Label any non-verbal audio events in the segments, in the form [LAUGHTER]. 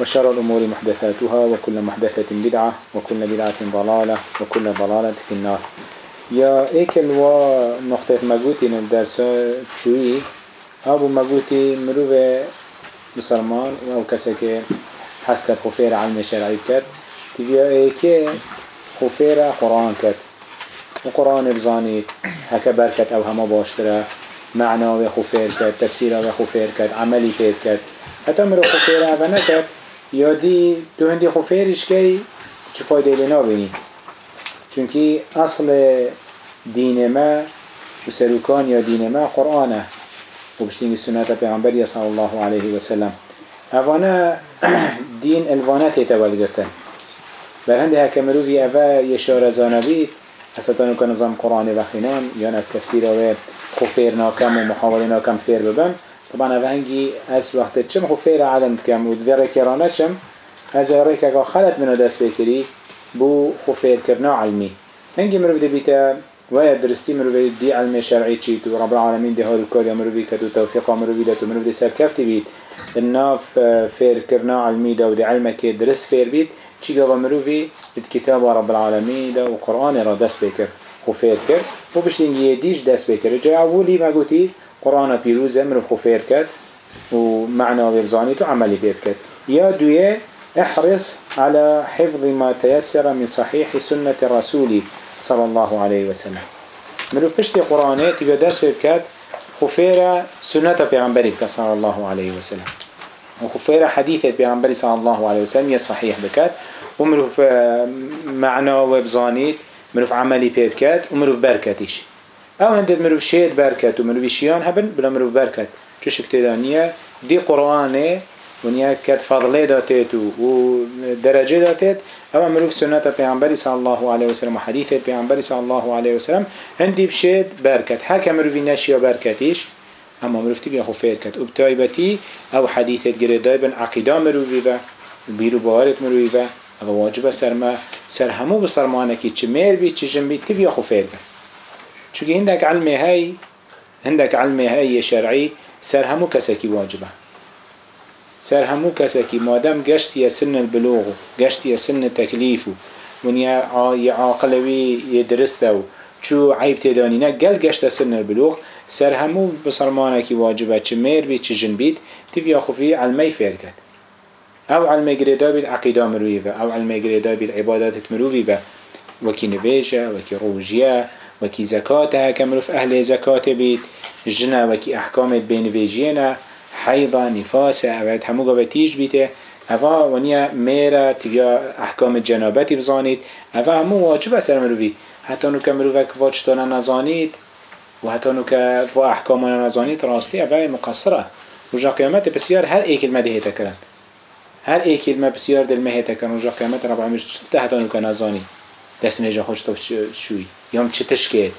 وشر الأمور محدثاتها وكل محدثة بدعة وكل بدعة ضلالة وكل ضلالة في النار. يا ايكل و نقطة مجوتي الدرس شوي أبو مجوتي مروه بسرمان أو كسك حسكت خفير علم شرعي كت. تبيا ايكي خفير قرآن كت. وقرآن بزانيت هكا بركت أو هما باشترا معنى وخفير كت تفسير وخفير كت عملي كت. حتى مرو خفير أو نكت یادی تو هندی خو فیرش کی؟ چه فایده لینا بینی چونکی اصل دین ما و سروکان یا دین ما قرآنه. و بشتینگی سنت پیغمبری صلی الله علیه و سلم. اوانا [CLEARS THROAT] دین الوانت تول گرتن. بر هنده هکه مروفی اوه یشار زانوی حسطانو که نظام قرآن و خینان یا از تفسیر اوه خو فیر ناکم و محاوله ناکم فیر ببن. طبعا اوه هنگی از وقت چم خو فیر عالم کم و دویر کرانه چم از ریک اگه خلط منو دست بکری بو خو فیر کرنا علمی. هنگی مرو بده بیتا ويا درستي مرو دي علم شرعي چيت ورب العالمين دي هول كار مرو بي كدو توفيق مرو بي دتو مرو دي سركفتي بيت الناف فير كرنا علمي دا ودي علمك درس فير بيت چي قبا مرو بي كتاب رب العالمين دا وقرآن را دست بكر فير كر وبشتين يديش دست بكر جا أولي ما قرآن بيروزه مرو خو فير كر ومعنى وبزانيت وعملي فير كر يا دوية احرص على حفظ ما تيسر من صحيح سنة الرسول صلى الله عليه وسلم. مرو پشت قرآنه تبا دست بكت خفيرة سنة پیغمبری صلى الله عليه وسلم وخفيرة حديثة پیغمبری صلى الله عليه وسلم يصحيح بكت ومرو معنى وبزانيت مرو عملي بكت ومرو بركتش أو هندت مروف شهد برکت و مروف شیان هبن بلا مروف برکت چو شکتی دانیه دی قرآنه ونياك كات فضله داتت درجه داتت اما مروف سنت پیغمبر صلی الله عليه وسلم حدیث پیغمبر صلی الله عليه وسلم. برکت بشد که مروفی نشی ناشي برکتیش اما مروفتي بيخو فير كت وبتايبتي أو حدیثت گره دای بن عقيدة مروفی با بیرو بارت مروفی با أو واجب سرما سرهمو که چه میر بی چه جنبی تفيا خو فير كت چون هندك علم هاي هندك علم هاي شرعي سر همو كسكي واجبه. سر همو كسكي مادام قشت يا سن البلوغ قشت يا سن تكليفه من يا عاقلوي يدرسته چو عيب تدانينا قل قشت سن البلوغ سر همو بصرمانكي واجبه چه مير بي چه جن بيت تفيا علمي فيركت أو علمي قريدا بالعقيدة مرويفة أو علمي قريدا بالعبادات مرويفة وكي نفيجة وكي روجيا وکی زکاته کمروف اهل زکاته بید جنه وکی احکامت بین ویجیه حيضة نفاسة أود همو قوة تيج بيته أفا ونيا ميرا تيجا أحكام الجنابتي بزانيت أفا همو واجب أسر مروفي حتى نو كمروفك واجتانا نزانيت وحتى نو كفا أحكامنا نزانيت راستي أفا مقصرة وجا قيامت بسيار هر اي كلمة دهيتا كرن هر اي كلمة بسيار دل مهيتا كرن وجا قيامت رب العالمين شفته حتى نو كنزاني دست نجا خوش توف شوي يوم چه تشكيل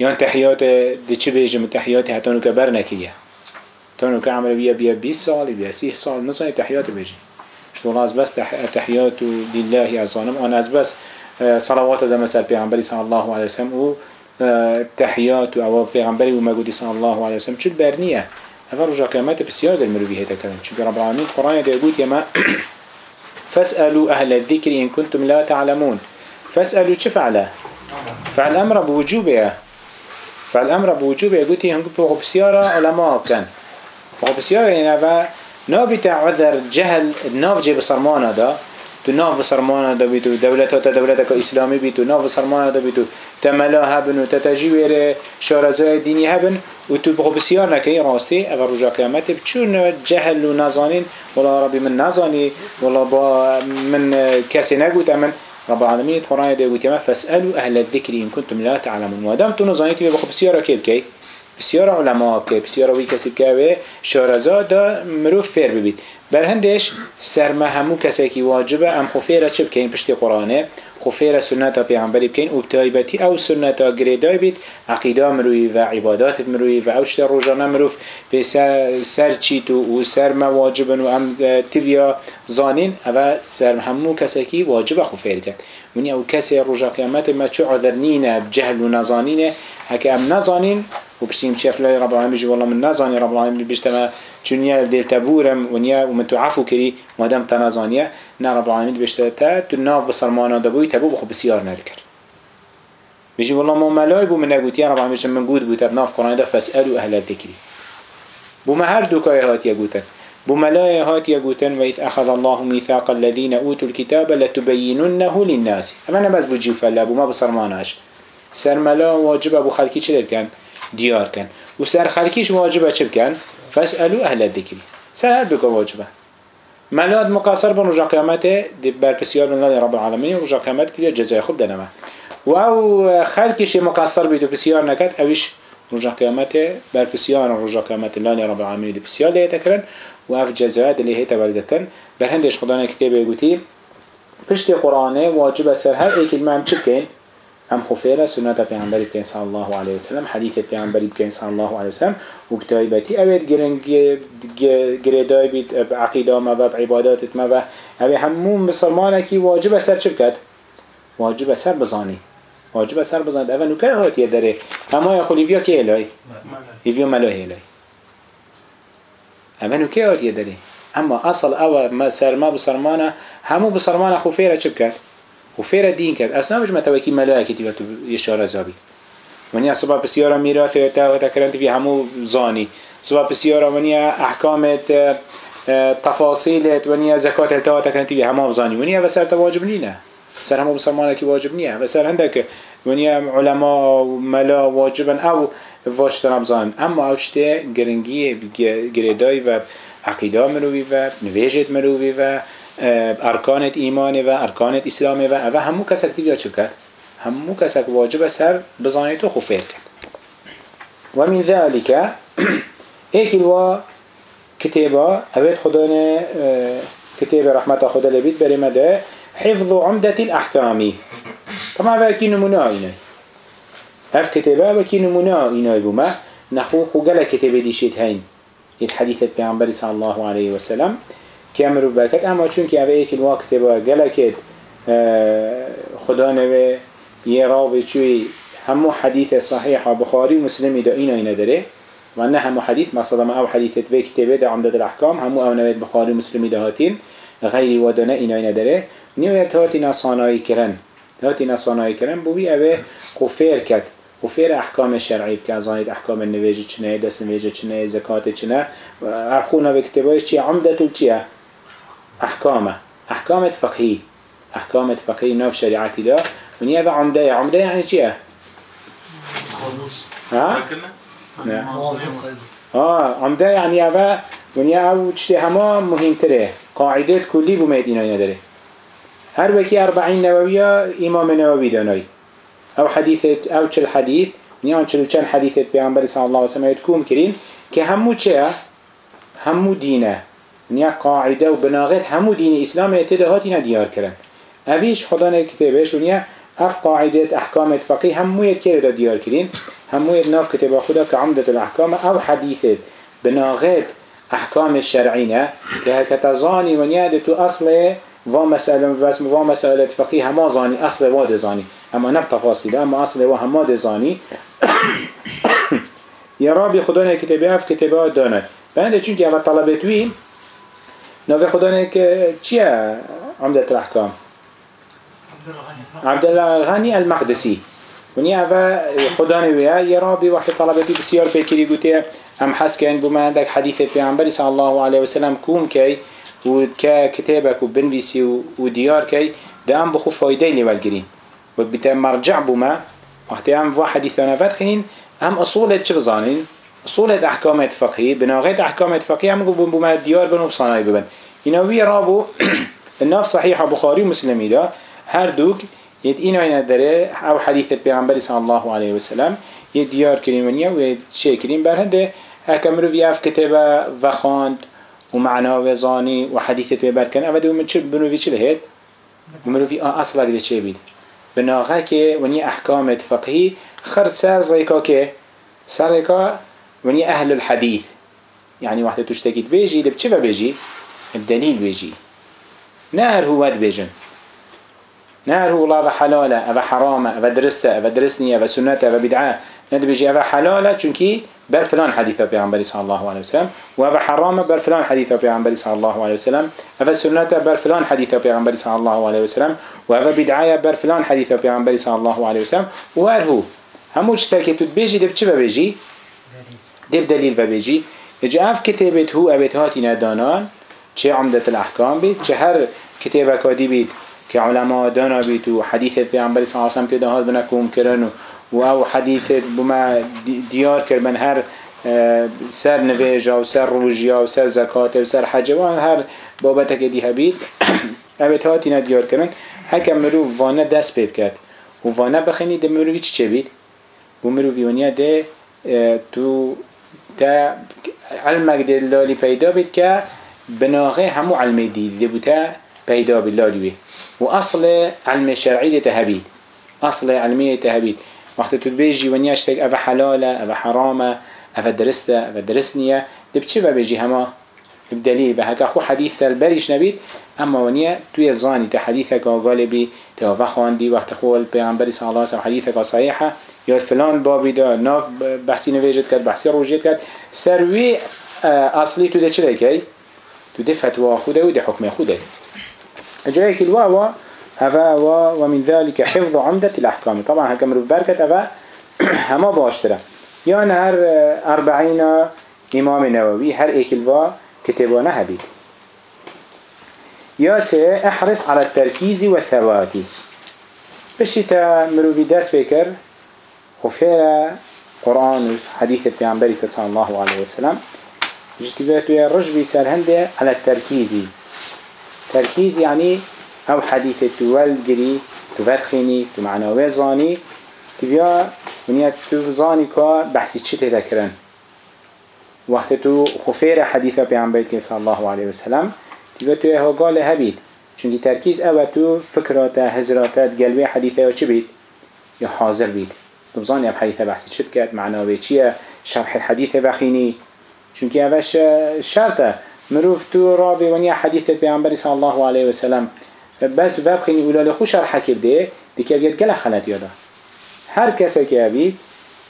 يوم تحيات دي چه بيجم تحياتي حتى نو كبر نكيه تانو که عمل بیا بیا 20 سال بیا 30 سال نزانی تحیات بجی شتون از بس تحیات لله عزانم آن از بس صلوات ده مثل پیغمبری صلی الله علیه وسلم و تحیات و أو پیغمبری و مگودی صلی الله علیه وسلم چود برنیه اول رجا قیامت بسیار در مروی هیتا کردن چون رب العالمین قرآن بود یما فاسألوا أهل الذكر إن كنتم لا تعلمون. فاسألوا چه فعله؟ فعل أمر بوجوبه. فعل أمر بوجوبه. قلتي هنگو بغو بسيارة علماء بكن بغو بسيارة يعني فا نابت عذر جهل ناف جي بصرمانا دا. تو ناف بصرمانا دا بيتو دولتا تا دولتا كا إسلامي بيتو. ناف بصرمانا دا بيتو. تملا هبن و تتجيوير شارزاي ديني هبن. و تو بغو بسيار نكي راستي اغا رجا قيامته بچون جهل و نظانين والله ربي من نظاني والله با من كاسي نقوت امن رب العالمين القرآن ده وتما فاسألوا أهل الذكر إن كنتم لا تعلمون. ودم تنظنيتي بخو بسيارة كيف كي؟ بسيارة علماء كيف بسيارة وي كيف كي شارزا ده مروف فير ببيت. بر هندش سرمه همو کسی که واجبه ام خفیره چه بکن پشت قرآنه خفیره سنت پیغمبری بکن و بتایبتی او سنت گریدای بید عقیده مروی و عبادات مروی و اوشت روزانه مروف به سر چیتو و سر مواجبن و ام تیویا زانین او سر همو کسی که واجبه خفیر کرد منی او کسی رجا قیامت ما چو عذرنینه بجهل و نزانینه هکه ام نزانین و بشتیم شاف لا رب العالمين بيجي والله من نازاني رب العالمين بيجتما چونيا دل تبورم ونيا ومن تعفو كري مادام تنازانيا نا رب العالمين بيجتتا تناف بسرمانا دبوي تبو بخو بسيار نذكر بيجي والله ما ملاي بو من يا رب العالمين من بو تبناف قرآن ده فاسألوا أهل الذكر بو ما هر دو كاي هات يقوتن بو ملاي هات وإذ أخذ الله ميثاق الذين أوتوا الكتاب لتبيننه للناس. أما أنا بس بجيو فلا بو ما بسرماناش سرملا واجب أبو خلقي چه دیار کن. و سر خلکیش واجبه چه بکن؟ فاسألو اهل الذکری سر هر بکن ملاد مقاصر بن رجا قیامت بر پسیار من رب العالمین رجا قیامت که جزای خوب دنمه. و او خلکیش مقاصر بید و پسیار نکد. اویش رجا قیامت بر پسیار رجا قیامت لانی رب العالمین دی پسیار لیه تکرن و اف جزای دلی هیتا بردتن بر هندش خدا کتابه گوتی پشت قرآنه واجب سر هر ای کلمه هم چه؟ هم خفيرة سنة پیغمبر بكين صلى الله عليه وسلم حديث پیغمبر بكين صلى الله عليه وسلم وكتايبتي اوید گردای بید عقیده ما و عبادات ما و اوی همون مسلمانه کی واجب سر چه بکد؟ واجب سر بزانی. واجب سر بزانی اوه نوکه هاتیه داره. اما یا خلیویا که الهی؟ ایویا ملاه الهی اوه نوکه هاتیه داره. اما اصل أو سر ما بسرمانه همو بسرمانه خفيرة چه بکد؟ و فیر دین کرد. اصلا مش متوکی ملائکتی و تو اشاره زابی ونیا صبح بسیارا میراث تا تکرنت فی همو زانی. صبح بسیارا ونیا احکامت تفاصیلت ونیا زکات تا تکرنت فی همو زانی. ونیا و سر واجب نینه سر همو بسرمانه کی واجب نیه و سر هندک ونیا علما و ملا واجبن او واشتن بزان اما اوشته گرنگی گریدای و عقیده مروی و نویجت مروی و ارکانت ایمان و ارکانت اسلام و و همو کسک دیگه چه کرد؟ همو کسک واجب سر بزانیت و خفیر کرد. و من ذلك [CLEARS THROAT] ایکی الوا كتابة أبيت خدانا كتاب رحمة خدا لبيت برمده حفظ عمدة الأحكام طبعا باكي نمونا إناي هف كتابة باكي نمونا إناي بما نخو خجل كتابة دي شيت هين الحديث البيعنبري صلى الله عليه وسلم که امرو بکت اما چون که اوه ایکن وقت با گلکت خدا نوه یه راوی چوی همو حدیث صحیح بخاری و مسلمی دا اینا اینا داره. و نه همو حدیث مثلا ما او حدیثت وی کتابه دا عمدد الاحکام همو او نوید بخاری و مسلمی دا هاتین غیری ودانه اینا اینا داره. نیویت هاتی نصانایی کرن. هاتی نصانایی کرن بوی اوه قفیر کد قفیر احکام شرعی که از احکام النواجه چنه دست نواجه چنه زکات چنه. اخونا به کتابایش چیه؟ عمدتو چیه؟ أحكامه. أحكام فقهي أحكام فقهي نوف شريعتي ده ونيا ذا عمدة. عمدة يعني شيء. ها؟ آه عمدة يعني هذا ونيا أو تشتي هما مهم تره قاعدة كلي بمدينة ندره هر وكي أربعين نووية إمام نووي داناي أو حديثة أو چل حديث ونيا عن چل چن حديثة بيعنبر صلى الله عليه وسلم يتكون كرين كهمو چه؟ همو دينه نیا قاعده و بناغت همو دین اسلام اعتده هاتی دیار کرن اویش خدا نه کتابش و نیا اف قاعده احکام فقی همو ید کرده دیار کرین همو ید ناف کتاب خدا که عمدت الاحکام او حدیثت بناغت احکام الشرعینه که هکتا زانی و نیا تو اصل و مسئله بس و مسئله فقی همه زانی اصل واد زانی اما نب تفاصیل اما اصل و همه زانی یا رابی خدا نه اف کتابه داند بعد چون که اول طلبتوی نوی خدا که چیه عمدت الاحکام عبدالله غنی المقدسی ونی اوه خدا نویه یه رابی وقت طلبتی بسیار پیکری گوته ام حس بو من عندك حدیث پیغمبری صلی الله علیه وسلم کوم کی و که کتابك و دیار کی ده ام بخو فایده لیول گرین و بیت مرجع بوما وقتی هم و حدیثانه فت خینین هم اصولت چه بزانین صولة أحكام فقهي بناغيت أحكام فقهي هم قبل بما ديار بنو بصناي ببن. ينوي رابو الناف [CLEARS THROAT] صحيح بخاري ومسلمي دا هر دوك يد إنا إنا داري أو حديث البيغمبر صلى الله عليه وسلم يد ديار كريمانيا ويد شيء كريم برهده هكمرو في أف كتابة وخاند ومعنى وزاني وحديثة ببركن أبدا من شو بنو في شلهد ومنو في أصلا قد شيء بيد بناغه كي وني أحكام الفقهي خرد سر ريكا كي سر ريكا ونيا أهل الحديث. يعني وقت تشتكي بيجي لب چه بيجي؟ الدليل بيجي. نهر هو بيجن. نهر هو الله حلالة أبا حرامة أبا درستة أبا درسنية أبا سنة أبا بدعاء ند بيجي أبا حلالة چونكي بر فلان في پیامبری صلى الله علیه و سلم و اف حرام بر فلان حديث پیامبری الله علیه و سلم اف سنت بر فلان حديث پیامبری صلی الله علیه و سلم و بدعاء بدعه بر فلان حديث پیامبری الله عليه وسلم. سلم و هر هو هموش تاکید بیجی دب چه دب دليل بيجي اجا اف كتابت هو ابت هاتي ندانان چه عمدة الأحكام بيت چه هر كتابة كادي بيت كعلماء دانا بيت وحديثة بيعنبري صلى الله عليه وسلم بيدا هات بنكم كرن و او حديثة بما ديار كربن هر سر نویجا و سر روژیا و سر زکات [COUGHS] و سر حجه و هر بابتك دي هبيت ابت هاتي نديار كرن هكا مرو وانه دست بيب کرد. و وانه بخيني ده مروفي چه بيت بو مروفي ونیا ده تو تا علمك دلالی پیدا بید که بناغه همو علم دید لبوتا پیدا باللالیوه و اصل علم شرعی ده تهبید. اصل علمی تهبید. وقت تو بیجی و نیاشتک او حلاله او حرامه او درسته او درسنیه ده بچه و بیجی بدليل بهكا خو حديث البريش نبيت اما ونيا توي الزاني تحديثك قال بي توفى خواندي وقت خو البيغمبر صلى الله عليه وسلم حديثك صحيحه يا فلان بابي دا ناف بحثي نويجت كد بحثي روجيت كد سروي اصلي تو ده چه كي تو ده فتوى خوده و ده حكم خوده. جايك الواوا هذا ومن ذلك حفظ عمدة الأحكام طبعا هكا مروف بركة هذا هما باشترا يعني هر [CLEARS THROAT] أربعين إمام نووي هر ايك الوا كتابانا هبيت يا سي احرص على التركيز والثبات بشي تا مروفي داس فكر وفيرا قرآن وحديث البيعنبري صلى الله عليه وسلم جتباتو يا رجبي سرهنده على التركيز تركيز يعني او حديث تول جري تفرخيني تمعنى زاني تبيا ونيا تزاني كا بحثي چه تذكرن وقت تو خفير حديث پیامبر صلى الله عليه وسلم تبيا تو ها قال هبيد چونكي تركيز او تو فكرات هزراتات قلبي حديثه چه بيت يا حاضر بيت تبزاني اب حديثه بحثي چه كات معنى چيه شرح الحديث بخيني چونكي اوش شرطه مروف تو رابي ونيا حديث پیامبر صلى الله عليه وسلم بس باب خيني اولا لخو شرح كبده ديكي بيت قلق خلت يادا هر كسا كابيت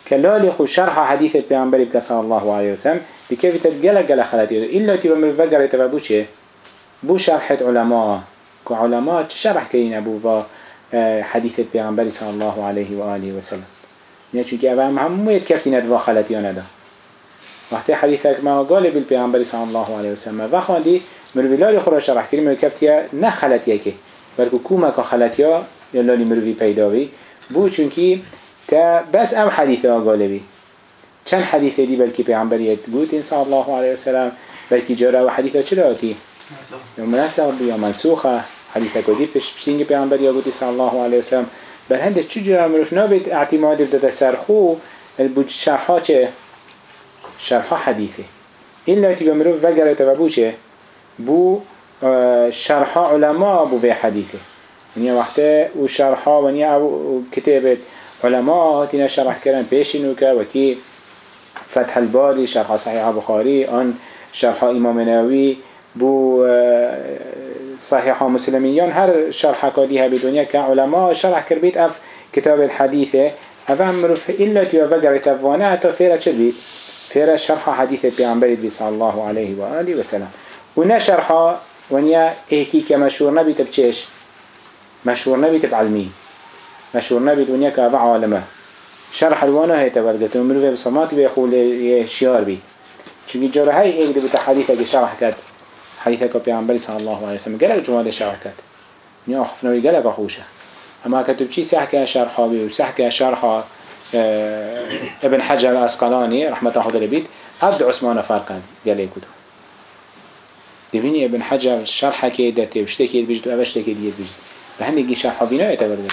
كلالي خو شرح حديث پیامبر صلى الله عليه وسلم قلق قلق خلت يادا إلا تيبا مروف تبابو چه؟ بو شرحت علماء كو علماء شرح كين ابو حديث پیامبر صلى الله عليه وآله وسلم يعني چونكي اوام همو يتكفي ندوا خلت يانا وقتی حدیثك ما قال بالبيغمبر صلى الله عليه وسلم و خواندی مروی لالی خورا شرح کردی مروی کفتیا نه خلطیه که بلکه کوما که خلطیا یا لالی مروی پیداوی بو چونکی تا بس ام حدیث ها بی. چند حدیث دی بلکه پیغمبریت گوت این صلی الله علیه وسلم بلکه جارا و حدیث چرا آتی؟ یا مناسب یا منسوخه. حدیث کدی پش پشتینگ پیغمبری ها گوتی صلی الله علیه وسلم بل هنده چو جرا مروف نابید اعتماد بدده سرخو البوج شرحا چه؟ شرح حديثه إلا تبقى مروف وقرأ تبابوشه بو شرح علماء بو في حديثه ونيا وقته وشرح ونيا كتابة علماء هاتينا شرح كرن بيشنوكا وكي فتح الباري شرح صحيح بخاري أن شرح إمام نووي بو صحيح مسلميان هر شرح كاديها بدنيا كعلماء شرح كربيت أف كتاب الحديثة أفهم مروف إلا تبقى وقرأ تبوانا حتى فيرا چه فيرا شرح حديث پیامبر بي صلى الله عليه وآله وسلم ونا شرحا ونيا ايكي كمشهور نبي تبچش مشهور نبي تبعلمي مشهور نبي دنيا كابع عالمه. شرح الوانا هي تبرقت ومنو في بصمات بيخول شيار بي چونكي جاره هاي ايك دي بتا حديثة شرح كد حديثك بيعنبري صلى الله عليه وسلم. قالك جمال شرحكت نيا خفنوي قالك أخوشه أما كتب شي سحكة شرحه وسحكة شرحه آه ابن حجر الأسقلاني رحمة الله عليه بيت. عبد عثمان فرقا قال لي كتب دبيني ابن حجر شرحه كده تبشتكي بيجد وأبشتكي ديت بيجد بهندي شرحه بينا يتبردت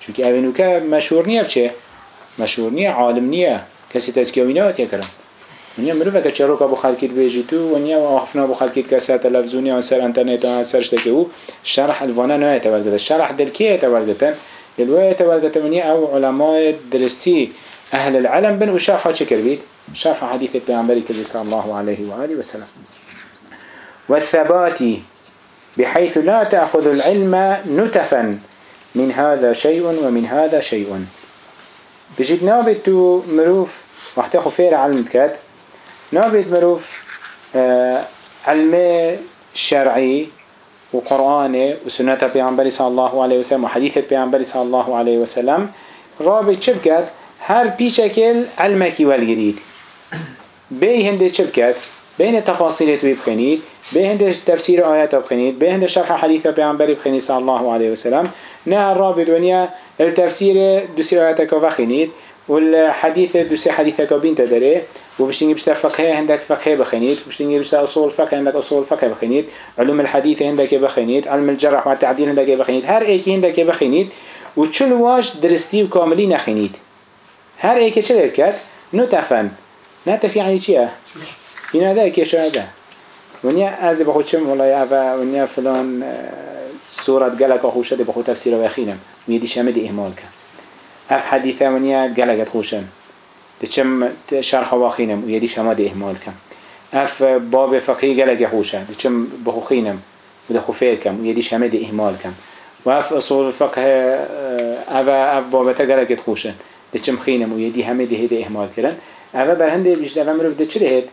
شو كي أبنوكا مشهور نية بچه مشهور نية عالم نية كسي تزكيوينه يكرم ونیا مروفه که چرا که بخالکیت بیجی تو ونیا آخفنا بخالکیت که سر تلفزیونی و سر انترنت و سر شتکی أو شرح الوانا نه تولدت شرح دل کی تولدتن دلوه تولدت ونیا أو علماء درستی أهل العلم بن وشرحه شكر بيت شرح حديث البيعنبري كذي صلى الله عليه وآله وسلم والثبات بحيث لا تأخذ العلم نتفا من هذا شيء ومن هذا شيء بجد نابت مروف وقت خفير علم كات نابد مروف آه، علم شرعي وقرآن وسنة پیامبری صلى الله عليه وسلم وحديث پیامبری صلى الله عليه وسلم. رابط بکد هر پیشکل علمکی ولگرید بی هنده چه بکد بین تفاصیل توی بخنید به هنده تفسیر آیات بخنید به هنده شرح حدیث پیامبری بخنید صلى الله عليه وسلم. نه رابط ونیا التفسیر دوسی آیات والحديث دوسي حديثك بين تدري وبشتنجي بشتا فقه عندك فقه بخنيت وبشتنجي بشتا أصول فقه عندك أصول فقه بخنيت علوم الحديث عندك بخنيت علم الجرح والتعديل عندك بخنيت هر ايكي عندك بخنيت وشل واش درستي وكاملي نخنيت هر ايكي چه بكت نتفن نتف يعني چيه هنا ده ايكي شو ده ونيا از بخود شم والله يا ونيا فلان سورة قلق أخوشة بخود تفسير ويخينم ويدي شامد إهمال كان اف حديثة منيا قلقت خوشن دچم شرح واخينم ويدي شما دي اهمال كم اف باب فقهي قلق خوشن دچم بخوخينم وده خفير كم ويدي شما دي اهمال كم واف اصول الفقه اف اف بابتا قلقت خوشن دچم خينم ويدي همه دي هده اهمال كرن اف برهنده بيجد اف مروف ده چه هد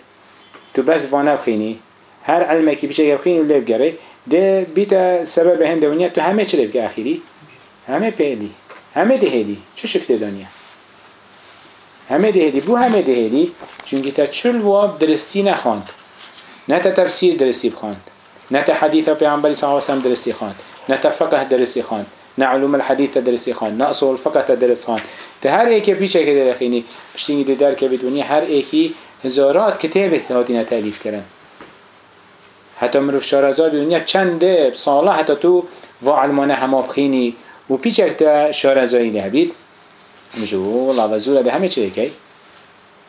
تو بس وانا بخيني هر علمكي بيشه يبخيني ولا بگره ده بيتا سبب هنده تو همه چه بگه اخيري همه پیلی همه دهیدی چه شکل دنیا؟ همه دهیدی بو همه دهیدی چونکه تا چل واب درستی نخواند. نه تا تفسیر درستی بخواند. نه تا حدیث پیامبری صلی درستی خواند. نه تا فقه درستی خواند. نه علوم الحديث درسي خان نه اصول فقه تدرس خان ده هر ایکی پیچه که درخینی پشتینگی در که بدونی هر ایکی هزارات کتاب استهاتی نتالیف کردن. حتی مروف شارزاد بدونی چند ساله حتی تو و علمانه همه بخینی و پیچک تا شارزایی مجو والله وزوره ده همه چه کی؟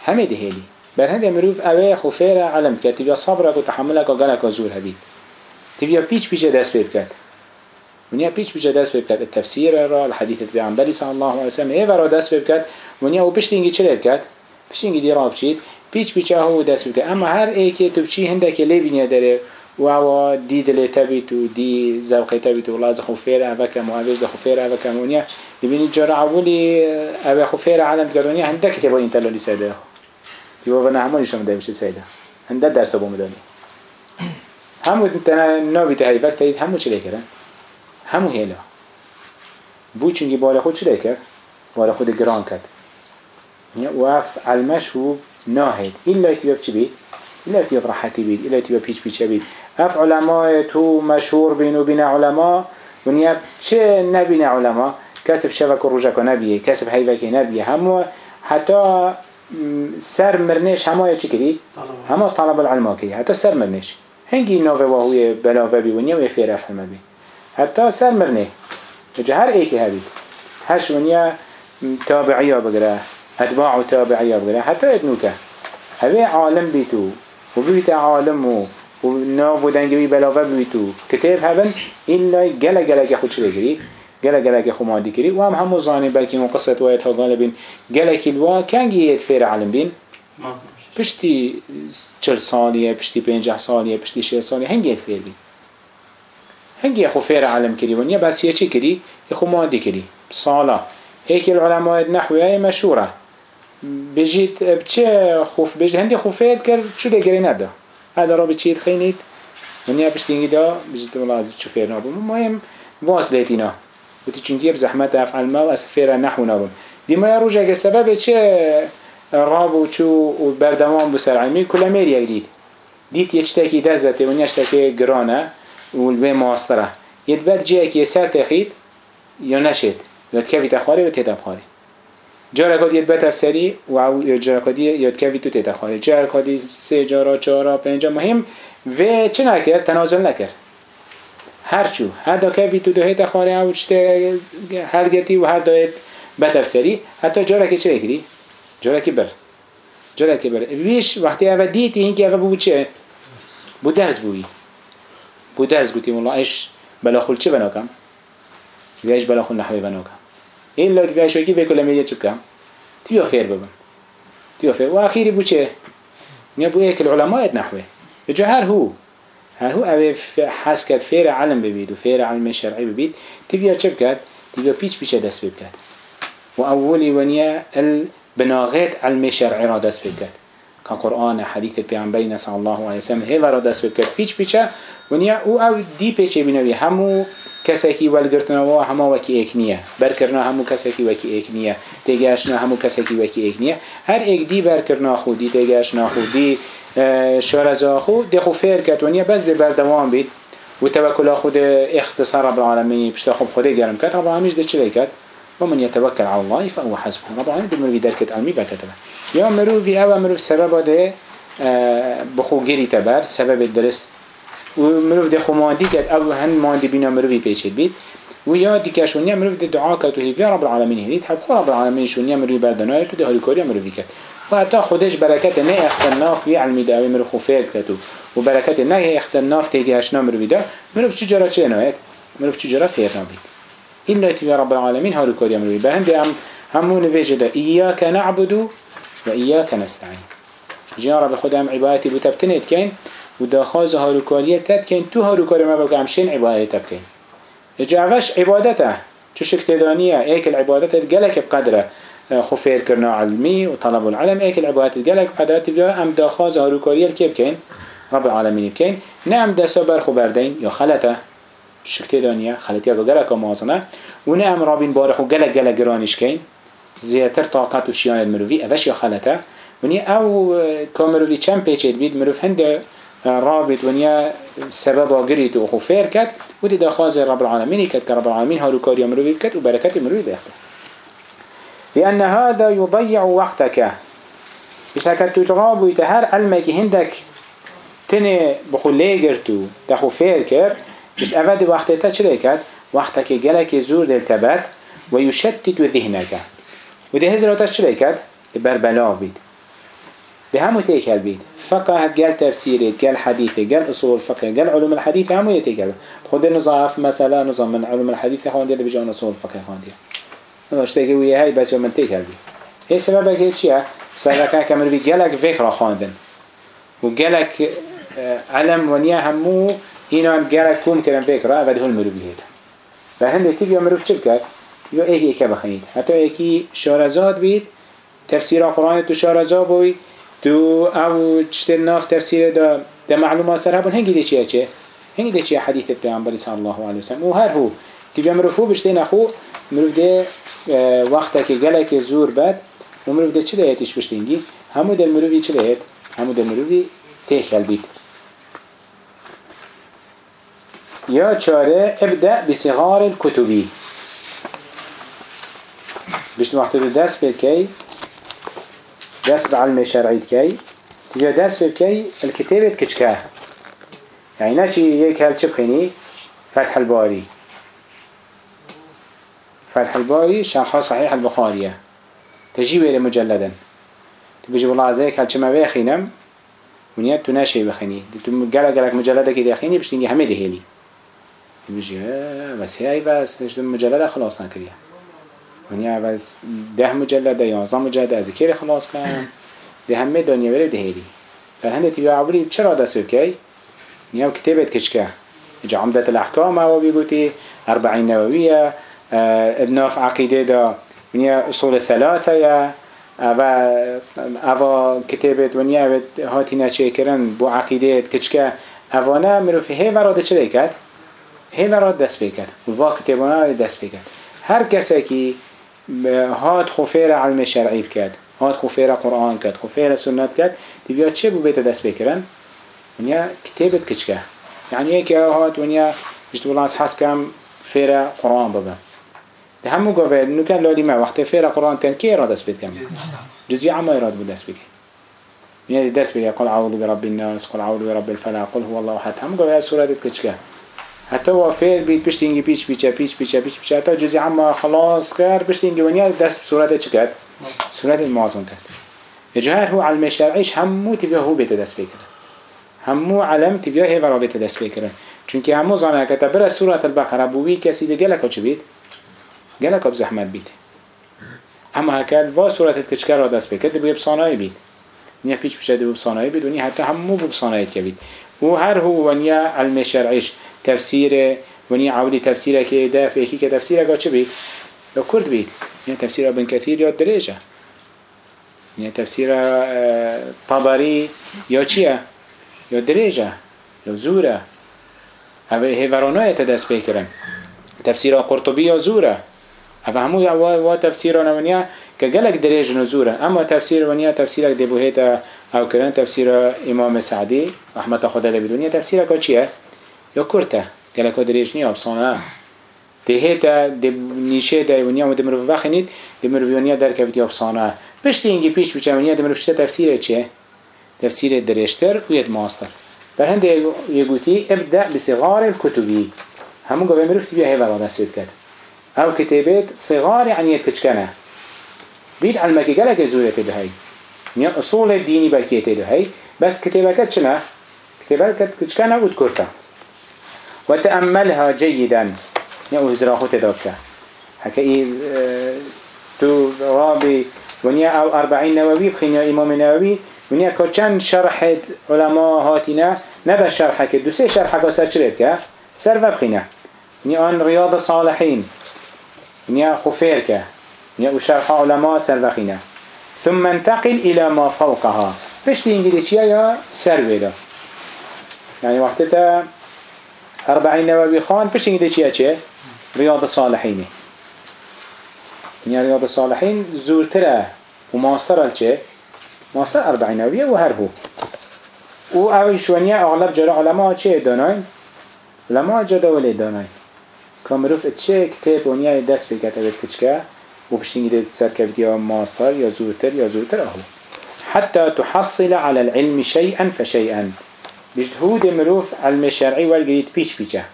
همه ده هلی بر هند مروف اوه خفیر علم کرد. تبیا صبرک و تحملک و گلک و زور هبید. تبیا پیچ پیچ دست بید کرد. ونیا پیچ پیچ دست بید کرد. التفسیر را الحديث پیامبری صلی الله علیه وسلم ای را دست بید کرد. ونیا و پشتینگی چه کرد؟ پشتینگی دی راب چید. پیچ پیچ هو دست بید کرد. اما هر ای که تو چی هنده که لیبینیا داره و او دی دل تبیت و دی ذوق تبیت و لاز خفیر اوه کم و اوه خفیر اوه کم ونیا دبینی جرا عولی اوه خفیر عالم گرونیا هنده کتبا این تلالی سیده تیوا و نه همونی شما دیمشه سیده هنده درس با مدانی همو تنا نوی تهی وقت تایید همو چلی کرن همو هیلا بو چونگی بالا خود چلی کرد بالا خود گران کرد. و اف علمش هو ناهید ایلا تیوب چی بید إلا تيب راحتي بيد إلا تيب بيش بيش بيد أف علماء تو مشهور بينو بين علماء ونيا چه نبين علماء كسب شبك روجك نبيه كسب هيفك نبيه همو حتى سر مرنش همه چی کری؟ همه طلب العلم کری حتی سر مرنش. هنگی نوه وهوی بلاوه بی ونیا و فیر افهمه بی. حتی سر مرنه. جه هر ایکی هبید هش ونیا تابعیا بگره. اتباع تابعیا بگره. حتی ابنوکه هوی عالم بیتو. و بيت عالم و و ناف و دنگوی بلاوه بیتو کتاب هبن إلا گله گله که خود شده کری گله گله که خود مادی کری و هم همو زانی بلکه من قصة وایت ها غالبین گله کلوا کنگی یه فیر علم بین. پشتی چل سالیه پشتی پنجه سالیه پشتی شه سالیه هنگی یه فیر بین. هنگی خو فیر علم کری ونیا بس یه چی کری یه خو مادی کری صالا هيك العلماء النحوية مشهورة بجيت بچه خوف بجيت هندي خوفيت كر شو ده نبدا هذا رابط چيت خينيت ونيا بشتينجي دا بجيت والله عزيز شوفير نابم المهم واصلتينا وتي چونكي بزحمت افعل ما واسفير نحو نابم دي ما يروج اگه سبب چه راب و چو و بردوام بسر علمي كل مير يجديد ديت يشتكي دزته ونيشتكي جرانه والبي ماستره. يتبد جيك يسر تخيد يا نشد يا تكفي تخاري وتتفخاري جارا کدی بهتر سری و جارا کدی یاد کردی تو تیتا خواهی. جارا کدی سه جارا چهارا پنجا مهم. و چه نکرد؟ تنازل نکرد. هر چو. هر دا که تو دوهی تخاری او چته هر گرتی و هر دایت بهتر سری. حتی جارا که چه کردی جارا که بر. جارا که بر. ویش وقتی اول دیتی این که اول بو چه؟ بو درس بوی بو درس گوتی والله ایش بلا خل چه بناکم؟ ایش بلا خل نحوی بناکم. این لات فيها شوي كيف يكون لما يجي كم تيو فير ببن. تيو فير وأخيري بوچه نيا بو هيك العلماء نحوه. يجا هر هو. هر هو أبي حس كد فير علم ببيد وفير علم شرعي ببيد تيفيا چه بكد تيفيا بيش بيش دست بكد وأولي ونيا البناغات علم شرعي را دست بكد كقرآن حديث البيعنبين صلى الله عليه وسلم هلا را دست بكد بيش بيشه ونیا او او دی پیچه بینوی. همو کسی ولگرتنا و همه وکی ایک نیه. برکرنا همو کسی وکی ایک نیه. همو کسی وکی ایک نیه. هر ایک دی برکرنا خودی تیگهشنا خودی شارزا خود دی خو فیر کت ونیا بس دی بردوام بید. و توکل خود اختصار رب العالمین بشتا خوب خودی گرم کت رب العالمین دی چلی کت ومن يتوكل على الله فهو حسبه. العالمين دي مروي دركت علمي بكتبه يا مروي أو مروي سبب ده بخو جري تبر سبب الدرس و مروف ده خماندی کرد او هن ماندی بینا مروفی پیچید بید. و یا دیگه شونیا مروف ده دعا کرد و هیفی رب العالمین هنید حب رب العالمین شونیا مروفی بردنای تو ده هاری کاری مروفی کرد. و حتی خودش برکت نه اختناف یه علمی دعوی مروف خوفیر کرد و برکت نه اختناف تیگه اشنا مروفی ده. مروف چی جرا چه نوید مروف چی جرا فیر إلا تبي رب العالمين هارو كاري أمروي بهند أم همون فيجد إياك نعبد وإياك نستعين. جيان رب خود أم عبادتي بتبتنيت كين وداخاز هارو كاري تد كين تو هارو كاري ما بلك أمشين عبادتي بكين جعفش عبادته. تشك تدانية ايك العبادات الجلك بقدره خفير كرنا علمي وطلب العلم. ايك العبادات الجلك بقدره تبيا أم داخاز هارو كاري الكيب كين رب العالمين بكين نعم ده سبر خبردين يا خلته شكتي دانيا خلتي اگه گلك مازنه و نعم رابين بارخ و گلك گلك گرانش كين زيادتر طاقات و شيان المروفي اوش يا خلته وني او كامروفي چم پیچید بید مروف هنده رابط ونیا سبب آگریت و خفیر کد و دی دخواز رب العالمین کد که رب العالمین هالو کاری مروی کد و برکت مروی بیخته لأن هذا يضيع وقتك. بشكل تجراب ويتهر علمك هندك تني بخو ليجرتو تخو فير بس أفاد وقتك تشريكت وقتك جلك زور دلتبت ويشتت ذهنك ودي هزرة تشريكت بربلا بيت بهمو تيكل بيت فقه قال تفسيرات قال حديثة قال أصول الفقه قال علوم الحديث هم يتكلم خد نظاف مثلا نظام من علوم الحديث خوان دي بيجون أصول الفقه خوان دي اشتكي ويا هاي بس يوم تيكل بي هي سبب هيك شيء سبب كمل في قالك فكرة خواندن وقالك علم ونيا همو هنا قالك كوم كلام فكرة أبد هو المروي هذا فهم تيجي مروف شبكة يو إيه إيه كبخنيد حتى إيه شارزات بيت تفسير القرآن تو شارزات بوي تو او چتر ناف تفسیر دا دا معلومات سر هبون هنگی دی چیه چه؟ هنگی دی چیه حدیث پیامبری صلی الله علیه وسلم و هر هو تیوی مرفو بشته نخو مروف ده وقتا که گلک زور بد و مروف ده چه دهیتش بشتینگی همو در مروفی چه دهیت؟ همو در مروفی تیخل بید یا چاره ابدأ بصغار الكتبی بشت وقت دست که دست بعلم شرعي كي تجا دست بكي الكتابة كتشكاه يعني ناشي يك هل بخيني فتح الباري فتح الباري شرحه صحيح البخارية تجيب إلى مجلدا تبجي والله عزيك هل شما بيخينم ونيات تناشي بخيني تو قالك قالك مجلدة كده يخيني بشتيني همه دهيلي بس هاي بس نشتم مجلدة خلاص نكريه ونیا بس ده مجلده یازده مجلده از کیر خلاص کن ده همه دنیا بره دهیری فهنده تیوی عبری چرا دست بکی؟ نیا کتابت کشکه اجا عمدت الاحکام او بيقولي أربعين نووية الناف عقيدة دا. ونيا أصول الثلاثة يا أبا أبا كتابة ونيا هاتي نشيكرن بو عقيدة كشكا أفانا مرو في هي وراد شريكات هي وراد دست بكت وفا كتابنا دست بكت هر کسی که هات خفیر علم شرعی بکد هات خفیر قرآن کد خفیر سنت کد دیویا چه بو بیت دست بکرن؟ ونیا کتابت کچکه يعني هيك هات ونیا جت والله از حس کم فيرا قرآن بابا ده همو انو كان لولي ما وقت فيرا قرآن كان كي اراد اسبت كم جزية عما اراد بود اسبت يعني دست بگه قل اعوذ برب الناس قل اعوذ برب الفلاح قل هو الله احد. هم قوة سورة كچكه هو فعل بيت بشتينجي بيش بيشا بيش بيشا بيش بيشا حتى جزء عما خلاص كار بشتينجي ونيا دست بسورة چكت سورة المعظم كت الجهر هو علم الشرعيش همو تبيه هو بيت دست فكر همو علم تبيه هي ورا بيت دست فكر چونك همو زانا كتبرا سورة البقرة بوي كسي دي گلك چه بيت؟ گلك بزحمت بيت. اما هكذا و سورة الكشكر را دست فكر تبيه بصاناي بيت. نیا پیش بشه دو بصاناي بيت ونیا حتى همو بصاناي كبيت وهر هو ونیا علم الشرعيش تفسيره وني عودي تفسيره كده فيكي كتفسيره قا چه بيت لو كرد بيت يعني تفسيره ابن كثير يا درجة يعني تفسيره طبري يا چيه يا درجة يا زورة هذا هي ورانه يتدس بكرن تفسيره قرطبي يا زورة هذا همو و تفسيره نمانيا كجلك درجة نزورة أما تفسير ونيا تفسيرك دي بوهيتا أو كرن تفسير إمام سعدي رحمة خدا لبدنيا تفسيرك چيه یا کرته گله که دریج نیا بسانه دهیتا ده نیشه ده و دمرو وقت نید دمرو ونیا در کفتی بسانه پشت اینگی پیش بچه ونیا دمرو فشته تفسیره چه؟ تفسیر درشتر و ید ماستر بر هنده یگوتی ابدأ بصغار الكتبی همون گوه مروفتی بیا هیوه را دستوید کرد او کتابت صغار عن ید کچکنه بید علمکی گله که زوره تده هی نیا اصول دینی برکی تده هی بس کتابت چنه؟ کتابت کچکنه بود کرده وتأملها جيدا نيو هزرا خو تدابك هكا إيه تو رابي ونيا أو أربعين نووي بخينيا إمام نووي ونيا كان شرح علماء هاتنا نبا شرحك دو سي شرحك سر شريبك سر بخينا نيا أن رياض الصالحين نيا خفيرك نيا وشرح علماء سر بخينا ثم انتقل إلى ما فوقها. بشتي إنجليشيا يا سر ويدا يعني وقتها أربعين نووي خان بشين دي چيه چه رياض الصالحين يعني رياض الصالحين زور ترى وماستر الچه ماستر أربعين نووي وهربو و او شوانيا اغلب جرى علماء چه داناين علماء جدول داناين كامروف اتشه كتاب ونيا دست في كتابت كچكا و بشين دي سركبت يا ماستر يا زورتر يا زورتر اهو حتى تحصل على العلم شيئا فشيئا بيجد هود مروف علم الشرعي والجريد بيش بيجا.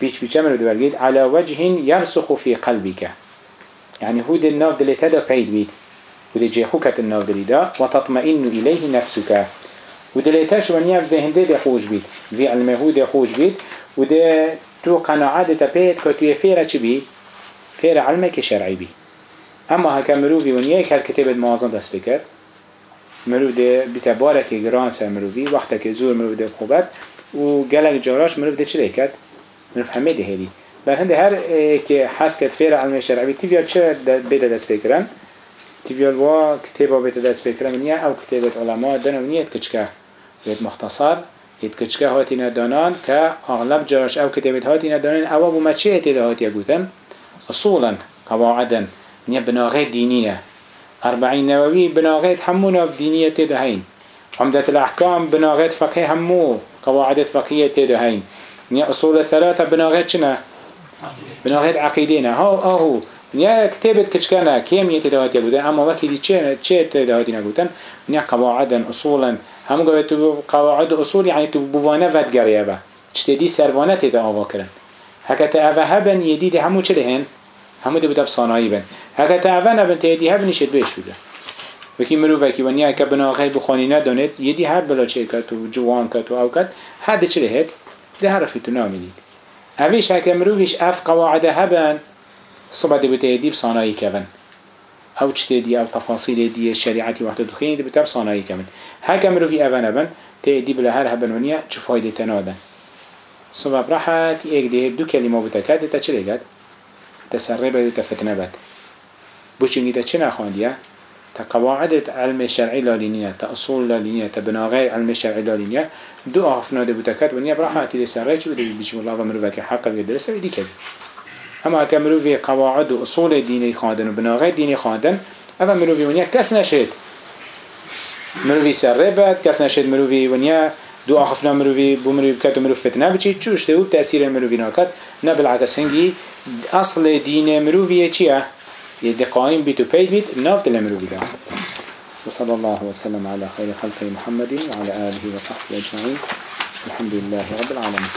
بيش بيجا مروف والجريد على وجه يرسخ في قلبك. يعني هود الناف دلي تدا قيد بيت ودي جيخوكة الناف دلي دا وتطمئن إليه نفسك. ودلي تاش ونيا في هنده دي خوش بيت في علم هود خوش بيت ودي تو قناعات تبيت كتوية فيرا چي بي فيرا علمك شرعي بي أما هكا مروفي ونيا كالكتاب المعظم دست بكر. مروف ده بتبارك گران سر مروفی وقتا که زور مروف ده خوبت و گلک جاراش مروف ده چه کرد؟ مروف همه ده هلی بر هنده هر که حس کد فیر علم شرعی تیویا چه بیده دست بکرن؟ تیویا وا کتابا بیده دست بکرن ونیا او کتابت علماء دن ونیت کچکه. بیت مختصر یت کچکه هاتی ندانان که اغلب جاراش او کتابت هاتی ندانان او بو مچه اتیده هاتی گوتن؟ اصولا قواعدا ونیا بناغه دینیه أربعين نووي بناغيت همو نوف دينية تدهين. عمدة الأحكام بناغيت فقه همو قواعد فقهية تدهين. يعني أصول الثلاثة بناغيت شنا؟ بناغيت عقيدين هاو أهو نیا کتابت كشكنا كيم يتدهات بوده؟ أما وکیلی چه چه دهاتی نبودن نیا قواعد اصولا. هم گفت قواعد أصول يعني تو بوانه ود گریه با چتی سروانه تی ده آوا کردن هکت اوه هبن یدید همو چه همو ده بده بصانایی بن. اگه تعوان ابن تیدی هف نیشت بیش بوده. وکی مروفه که ونیا که بنا غیب خانی ندانید یدی هر بلا چه کت و جوان کت و او کت هر ده چه لهد ده حرفی تو اویش هکه مروفیش اف قواعد هبن صبح ده بتیدی بصانایی کون او چه دی او تفاصیل دی شریعتی وقت دخینی ده بتر بصانایی کون هکه مروفی اون ابن تیدی بلا هر هبن ونیا چه فایده تنادن صبح براحت یک ده دو کلمه بتکد ده چه تسرب تفتنه بد بوشي تا چه نخواندیه تا قواعد علم الشرعي لالينية تا أصول لالينية تا بناغي علم الشرعي لالينية دو أخفنا دي بتكات ونيا براحة لسرعي چه بدي بيجي والله ومروفك حق بيدرسه ودي كده اما كمروفي قواعد و أصول ديني خاندن و بناغي ديني خاندن اما مروفي ونيا كس نشد مروفي سربت كس نشد مروفي ونيا دو آخفنا مروفي بمروفي بكات مروف فتنة بچي چوش تهو تأثير مروفي ناكت نبالعكس أصل دين مروفي چيه يدي قائم بيتو بيت بيت نافت المروفي ده وصلى الله وسلم على خير خلق محمد وعلى آله وصحبه أجمعين الحمد لله رب العالمين